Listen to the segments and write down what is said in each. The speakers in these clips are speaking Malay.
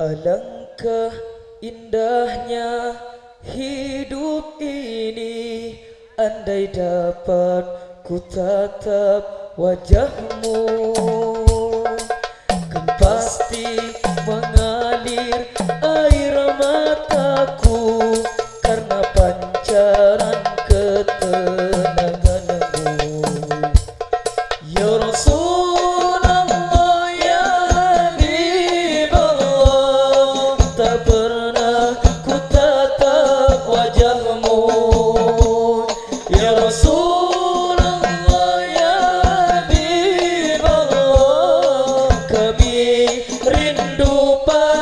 Alangkah indahnya hidup ini Andai dapat ku tatap wajahmu. Kan pasti mengalir air mataku Karena pancaran roupa.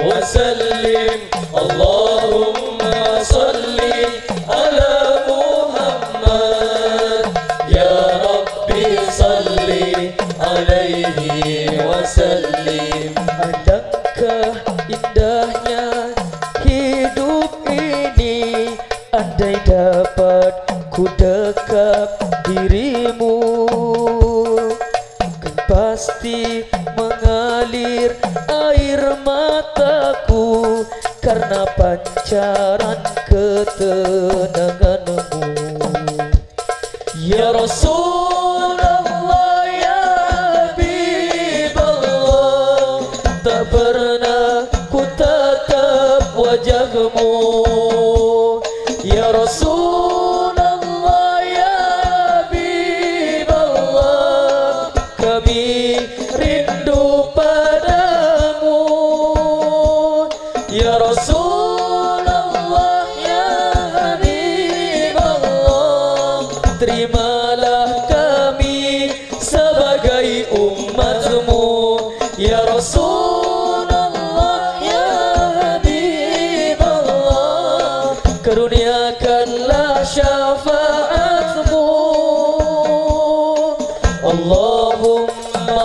wasallim Allahumma salli ala Muhammad Ya Rabbi salli alaihi wasallim Alangkah indahnya hidup ini? Andai dapat ku dekap dirimu Kan pasti mengalir air mataku Karena pancaran ketenanganmu. Ya Rasulullah ya Habib Allah Tak pernah ku tatap wajahmu Allah Kami rindu padamu. Ya Rasulullah ya Habib Allah Terimalah kami sebagai umatmu. Ya Rasulullah ya Habib Allah Karuniakanlah syafaatmu. Allahumma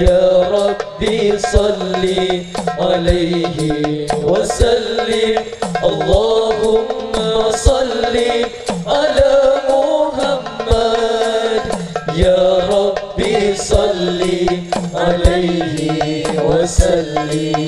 يا ربي صلي عليه وسلم. اللهم صلي على محمد. يا ربي صلي عليه وسلم.